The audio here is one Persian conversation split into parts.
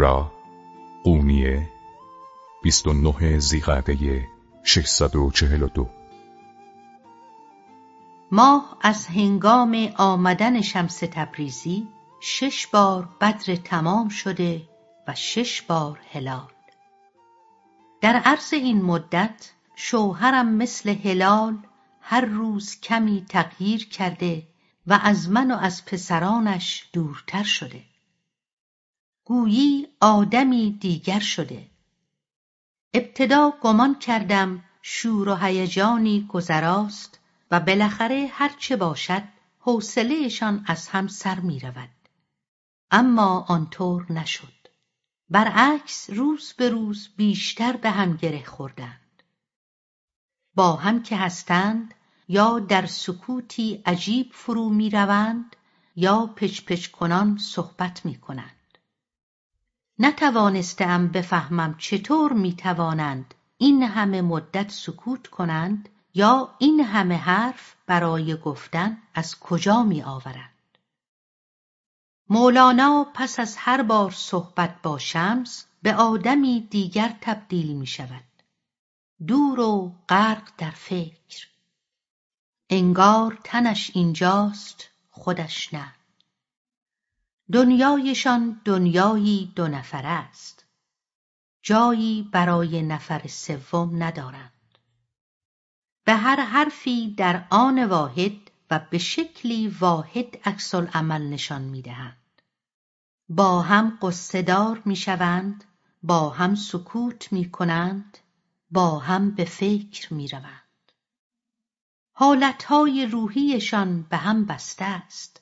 کرا قونیه 29 زیقعده 642 ماه از هنگام آمدن شمس تبریزی شش بار بدر تمام شده و شش بار هلال. در عرض این مدت شوهرم مثل هلال هر روز کمی تغییر کرده و از من و از پسرانش دورتر شده. گویی آدمی دیگر شده ابتدا گمان کردم شور و هیجانی گذراست و بالاخره هر چه باشد حوصلهشان از هم سر می رود. اما آنطور نشد. برعکس روز به روز بیشتر به هم گره خوردند. با هم که هستند یا در سکوتی عجیب فرو می روند یا پچ پچ کنان صحبت می کنند. نتوانستم بفهمم چطور می‌توانند این همه مدت سکوت کنند یا این همه حرف برای گفتن از کجا می آورند. مولانا پس از هر بار صحبت با شمس به آدمی دیگر تبدیل می شود. دور و غرق در فکر. انگار تنش اینجاست خودش نه. دنیایشان دنیایی دو نفره است. جایی برای نفر سوم ندارند. به هر حرفی در آن واحد و به شکلی واحد عکس عمل نشان می‌دهند. با هم قصهدار می‌شوند با هم سکوت می‌کنند با هم به فکر می‌روند. حالتهای روحیشان به هم بسته است.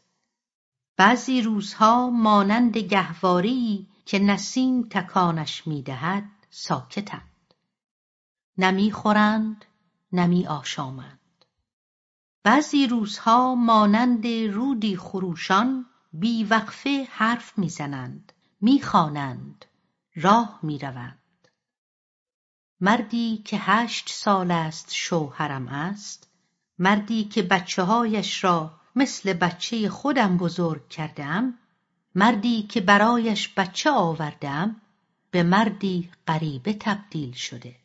بعضی روزها مانند گهواری که نسیم تکانش می‌دهد ساکتند. نه می‌خورند نه بعضی روزها مانند رودی خروشان بیوقفه حرف می‌زنند می‌خوانند راه می‌روند. مردی که هشت سال است شوهرم است مردی که بچه هایش را مثل بچه خودم بزرگ کردم مردی که برایش بچه آوردم به مردی غریبه تبدیل شده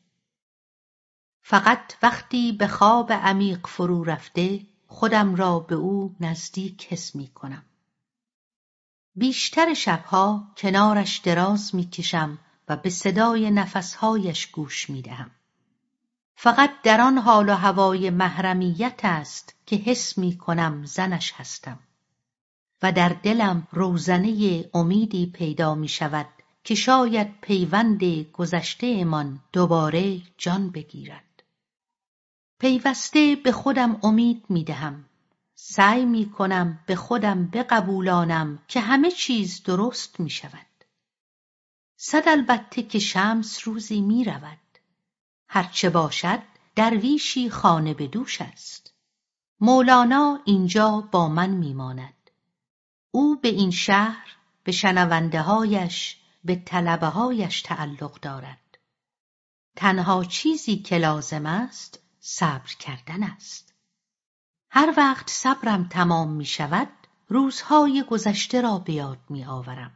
فقط وقتی به خواب عمیق فرو رفته خودم را به او نزدیک حس می کنم. بیشتر شبها کنارش دراز می کشم و به صدای نفسهایش گوش می دهم. فقط در آن حال و هوای محرمیت است که حس می کنم زنش هستم. و در دلم روزنه امیدی پیدا می شود که شاید پیوند گذشته من دوباره جان بگیرد. پیوسته به خودم امید می دهم. سعی می کنم به خودم بقبولانم که همه چیز درست می شود. صد البته که شمس روزی می رود. هرچه باشد درویشی خانه به دوش است. مولانا اینجا با من میماند. او به این شهر به شنونده هایش به طلبه هایش تعلق دارد. تنها چیزی که لازم است صبر کردن است. هر وقت صبرم تمام می شود روزهای گذشته را به یاد می آورم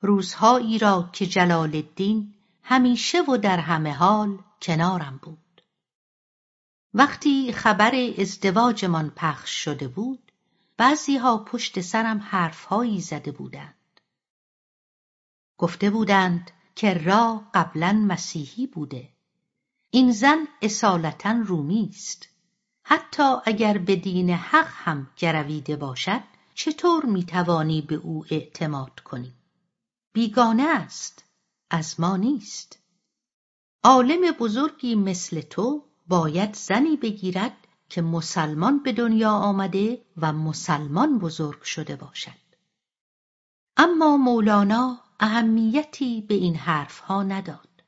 روزهایی را که جلال الدین همیشه و در همه حال کنارم بود. وقتی خبر ازدواجمان پخش شده بود بعضیها پشت سرم حرفهایی زده بودند. گفته بودند که را قبلا مسیحی بوده. این زن اصالتا رومی است. حتی اگر به دین حق هم گرویده باشد چطور می‌توانی به او اعتماد کنی؟ بیگانه است. از ما نیست. عالم بزرگی مثل تو باید زنی بگیرد که مسلمان به دنیا آمده و مسلمان بزرگ شده باشد. اما مولانا اهمیتی به این حرفها نداد.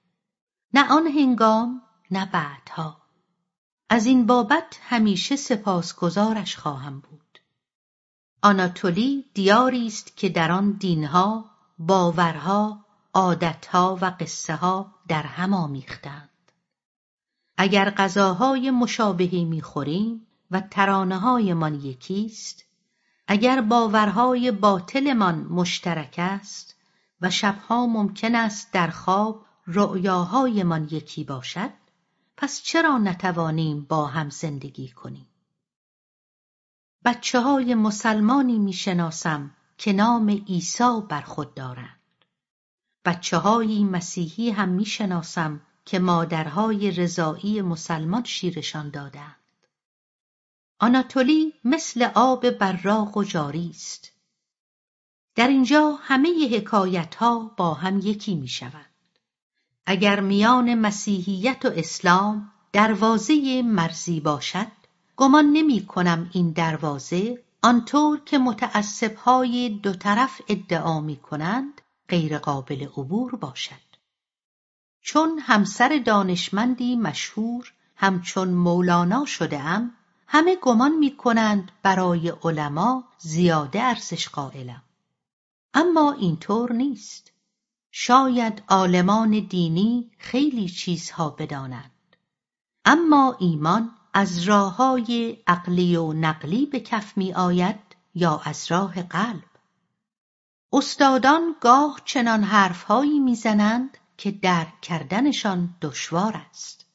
نه آن هنگام نه بعدها. از این بابت همیشه سپاسگزارش خواهم بود. آناتولی دیاری است که در آن دینها باورها عادتها و قصه ها در هم آمیختند. اگر غذاهای مشابهی می‌خوریم و ترانه هایمان یکیست اگر باورهای باطلمان مشترک است و شبها ممکن است در خواب رؤیاهایمان یکی باشد پس چرا نتوانیم با هم زندگی کنیم؟ بچه های مسلمانی می‌شناسم که نام عیسی بر خود دارند. بچه های مسیحی هم می‌شناسم که مادرهای رضایی مسلمان شیرشان دادند آناتولی مثل آب براق و جاری است در اینجا همه حکایت ها با هم یکی می شوند. اگر میان مسیحیت و اسلام دروازه مرزی باشد گمان نمی کنم این دروازه آنطور که های دو طرف ادعا می کنند غیر قابل عبور باشد. چون همسر دانشمندی مشهور همچون مولانا شده ام همه گمان می کنند برای علما زیاده ارزش قائلم. اما اینطور نیست. شاید عالمان دینی خیلی چیزها بدانند. اما ایمان از راههای عقلی و نقلی به کف می آید یا از راه قلب؟ استادان گاه چنان حرفهایی می‌زنند که درک کردنشان دشوار است.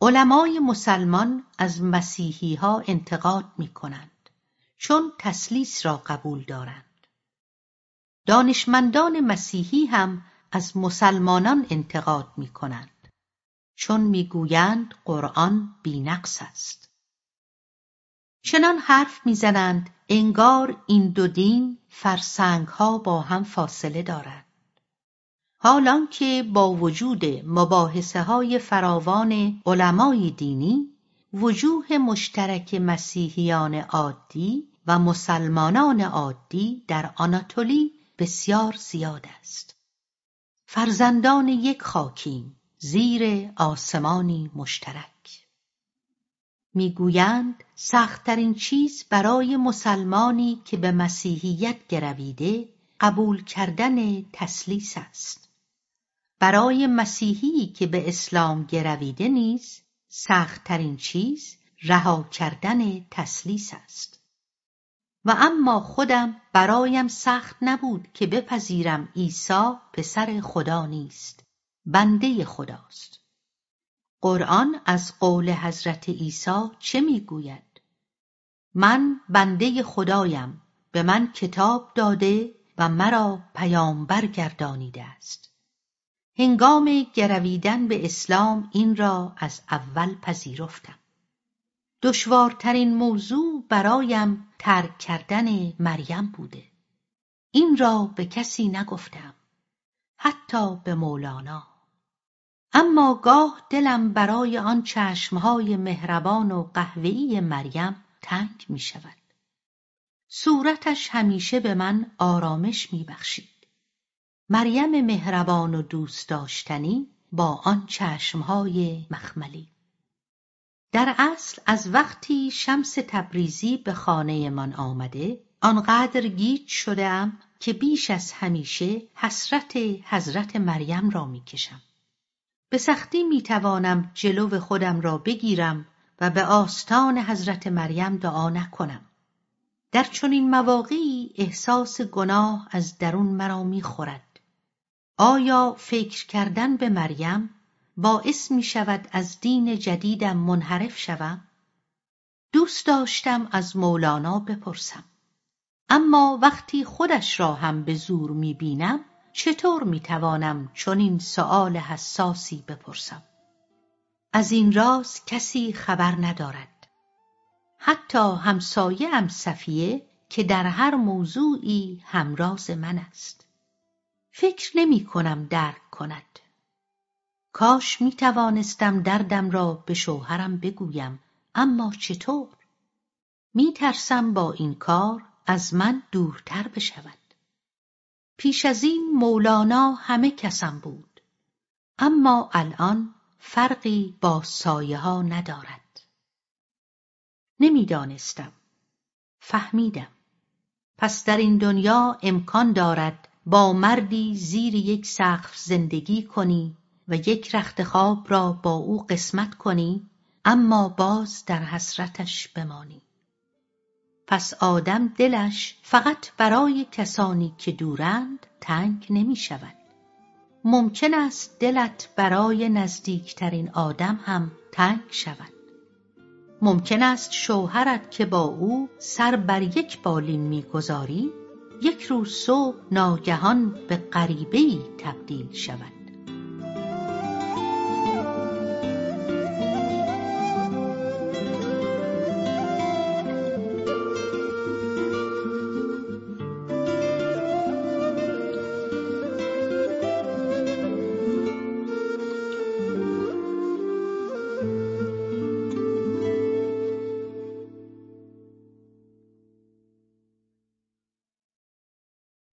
علمای مسلمان از مسیحی ها انتقاد می کنند چون تسلیس را قبول دارند. دانشمندان مسیحی هم از مسلمانان انتقاد می کنند چون می‌گویند قرآن بینقص است. چنان حرف می‌زنند انگار این دو دین ها با هم فاصله دارند. حالان که با وجود مباحثه های فراوان علمای دینی وجوه مشترک مسیحیان عادی و مسلمانان عادی در آناتولی بسیار زیاد است. فرزندان یک خاکیم زیر آسمانی مشترک. می‌گویند سختترین چیز برای مسلمانی که به مسیحیت گرویده قبول کردن تسلیس است. برای مسیحی که به اسلام گرویده نیز سختترین چیز رها کردن تسلیس است. و اما خودم برایم سخت نبود که بپذیرم عیسی پسر خدا نیست بنده خداست. قرآن از قول حضرت عیسی چه می‌گوید؟ من بنده خدایم به من کتاب داده و مرا پیامبر گردانیده است. هنگام گرویدن به اسلام این را از اول پذیرفتم. دشوارترین موضوع برایم ترک کردن مریم بوده. این را به کسی نگفتم حتی به مولانا. اما گاه دلم برای آن چشمهای مهربان و قهوه‌ای مریم تنگ می شود. صورتش همیشه به من آرامش می بخشید. مریم مهربان و دوست داشتنی با آن چشمهای مخملی در اصل از وقتی شمس تبریزی به خانه من آمده آنقدر گیج شدهام که بیش از همیشه حسرت حضرت مریم را می‌کشم به سختی می‌توانم جلو خودم را بگیرم و به آستان حضرت مریم دعا نکنم. در چنین مواقعی احساس گناه از درون مرا می‌خورد. آیا فکر کردن به مریم باعث می شود از دین جدیدم منحرف شوم؟ دوست داشتم از مولانا بپرسم. اما وقتی خودش را هم به زور می بینم چطور می توانم چنین سؤال حساسی بپرسم؟ از این راز کسی خبر ندارد. حتی همسایه ام صفیه که در هر موضوعی همراز من است. فکر نمی کنم درک کند. کاش می توانستم دردم را به شوهرم بگویم اما چطور؟ می ترسم با این کار از من دورتر بشود. پیش از این مولانا همه کسم بود. اما الان فرقی با سایه ها ندارد. نمی‌دانستم. فهمیدم. پس در این دنیا امکان دارد با مردی زیر یک سقف زندگی کنی و یک رخت خواب را با او قسمت کنی اما باز در حسرتش بمانی. پس آدم دلش فقط برای کسانی که دورند تنگ نمی شود. ممکن است دلت برای نزدیکترین آدم هم تنگ شود. ممکن است شوهرت که با او سر بر یک بالین می‌گذاری یک روز صبح ناگهان به غریبهای تبدیل شود.